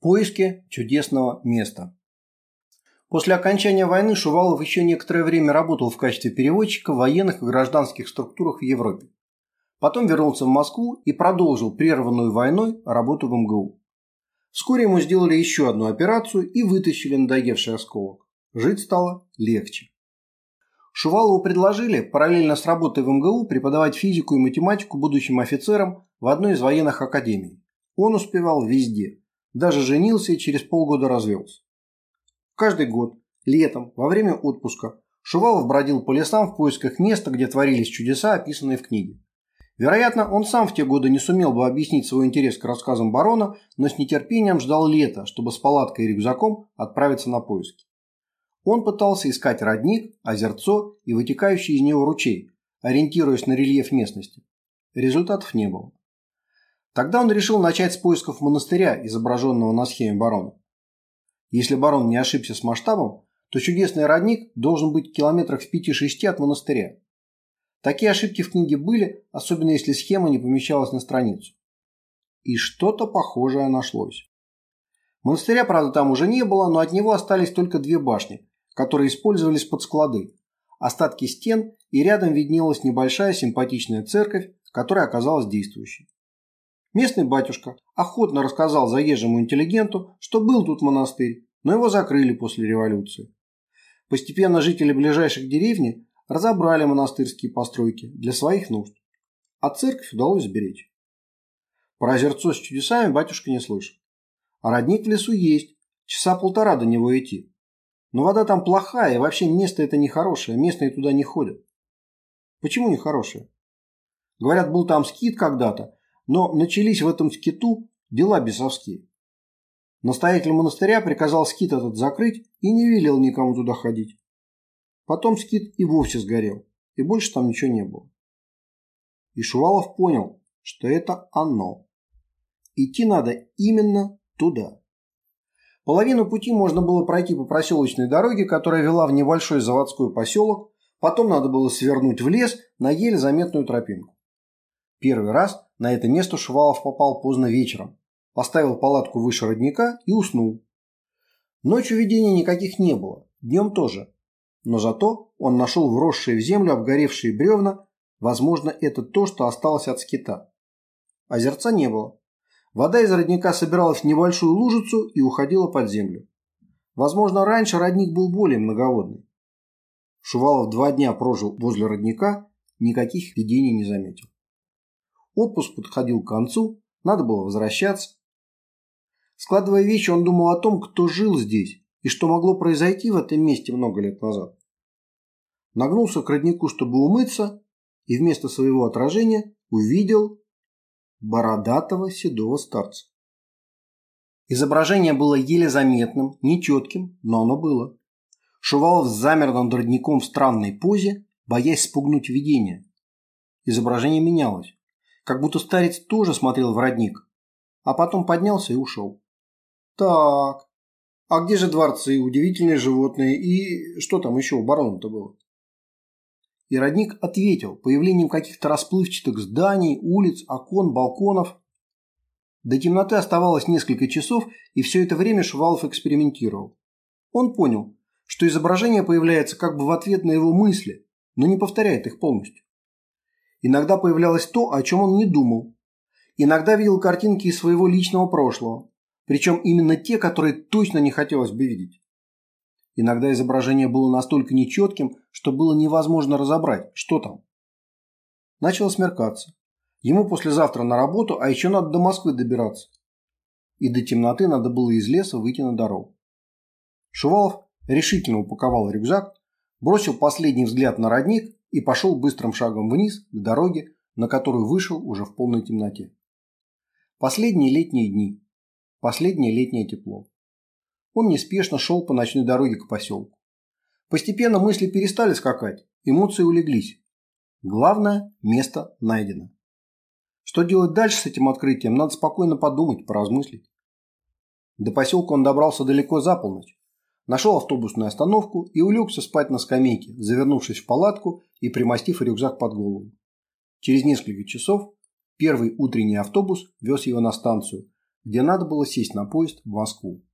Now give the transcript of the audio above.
Поиски чудесного места. После окончания войны Шувалов еще некоторое время работал в качестве переводчика в военных и гражданских структурах в Европе. Потом вернулся в Москву и продолжил прерванную войной работу в МГУ. Вскоре ему сделали еще одну операцию и вытащили надоевший осколок. Жить стало легче. Шувалову предложили параллельно с работой в МГУ преподавать физику и математику будущим офицерам в одной из военных академий. Он успевал везде – даже женился и через полгода развелся. Каждый год, летом, во время отпуска, Шувалов бродил по лесам в поисках места, где творились чудеса, описанные в книге. Вероятно, он сам в те годы не сумел бы объяснить свой интерес к рассказам барона, но с нетерпением ждал лета, чтобы с палаткой и рюкзаком отправиться на поиски. Он пытался искать родник, озерцо и вытекающий из него ручей, ориентируясь на рельеф местности. Результатов не было. Тогда он решил начать с поисков монастыря, изображенного на схеме барона. Если барон не ошибся с масштабом, то чудесный родник должен быть километрах в 5-6 от монастыря. Такие ошибки в книге были, особенно если схема не помещалась на страницу. И что-то похожее нашлось. Монастыря, правда, там уже не было, но от него остались только две башни, которые использовались под склады, остатки стен, и рядом виднелась небольшая симпатичная церковь, которая оказалась действующей. Местный батюшка охотно рассказал заезжему интеллигенту, что был тут монастырь, но его закрыли после революции. Постепенно жители ближайших деревни разобрали монастырские постройки для своих нужд, а церковь удалось сберечь. Про озерцо с чудесами батюшка не слышал. А родник в лесу есть, часа полтора до него идти. Но вода там плохая, и вообще место это нехорошее, местные туда не ходят. Почему нехорошее? Говорят, был там скит когда-то, но начались в этом скиту дела бесовские. Настоятель монастыря приказал скит этот закрыть и не велел никому туда ходить. Потом скит и вовсе сгорел, и больше там ничего не было. И Шувалов понял, что это оно. Идти надо именно туда. Половину пути можно было пройти по проселочной дороге, которая вела в небольшой заводской поселок, потом надо было свернуть в лес на еле заметную тропинку. Первый раз на это место Шувалов попал поздно вечером, поставил палатку выше родника и уснул. Ночью видений никаких не было, днем тоже. Но зато он нашел вросшие в землю обгоревшие бревна, возможно, это то, что осталось от скита. Озерца не было. Вода из родника собиралась в небольшую лужицу и уходила под землю. Возможно, раньше родник был более многоводный. Шувалов два дня прожил возле родника, никаких видений не заметил. Отпуск подходил к концу, надо было возвращаться. Складывая вещи, он думал о том, кто жил здесь и что могло произойти в этом месте много лет назад. Нагнулся к роднику, чтобы умыться, и вместо своего отражения увидел бородатого седого старца. Изображение было еле заметным, нечетким, но оно было. Шувалов замер над родником в странной позе, боясь спугнуть видение. Изображение менялось как будто старец тоже смотрел в родник, а потом поднялся и ушел. Так, а где же дворцы, удивительные животные и что там еще у барона-то было? И родник ответил появлением каких-то расплывчатых зданий, улиц, окон, балконов. До темноты оставалось несколько часов, и все это время Шувалов экспериментировал. Он понял, что изображение появляется как бы в ответ на его мысли, но не повторяет их полностью. Иногда появлялось то, о чем он не думал. Иногда видел картинки из своего личного прошлого, причем именно те, которые точно не хотелось бы видеть. Иногда изображение было настолько нечетким, что было невозможно разобрать, что там. Начало смеркаться. Ему послезавтра на работу, а еще надо до Москвы добираться. И до темноты надо было из леса выйти на дорогу. Шувалов решительно упаковал рюкзак, бросил последний взгляд на родник и пошел быстрым шагом вниз к дороге, на которую вышел уже в полной темноте. Последние летние дни. Последнее летнее тепло. Он неспешно шел по ночной дороге к поселку. Постепенно мысли перестали скакать, эмоции улеглись. Главное, место найдено. Что делать дальше с этим открытием, надо спокойно подумать, поразмыслить. До поселка он добрался далеко за полночь. Нашел автобусную остановку и улегся спать на скамейке, завернувшись в палатку и примостив рюкзак под голову. Через несколько часов первый утренний автобус вез его на станцию, где надо было сесть на поезд в Москву.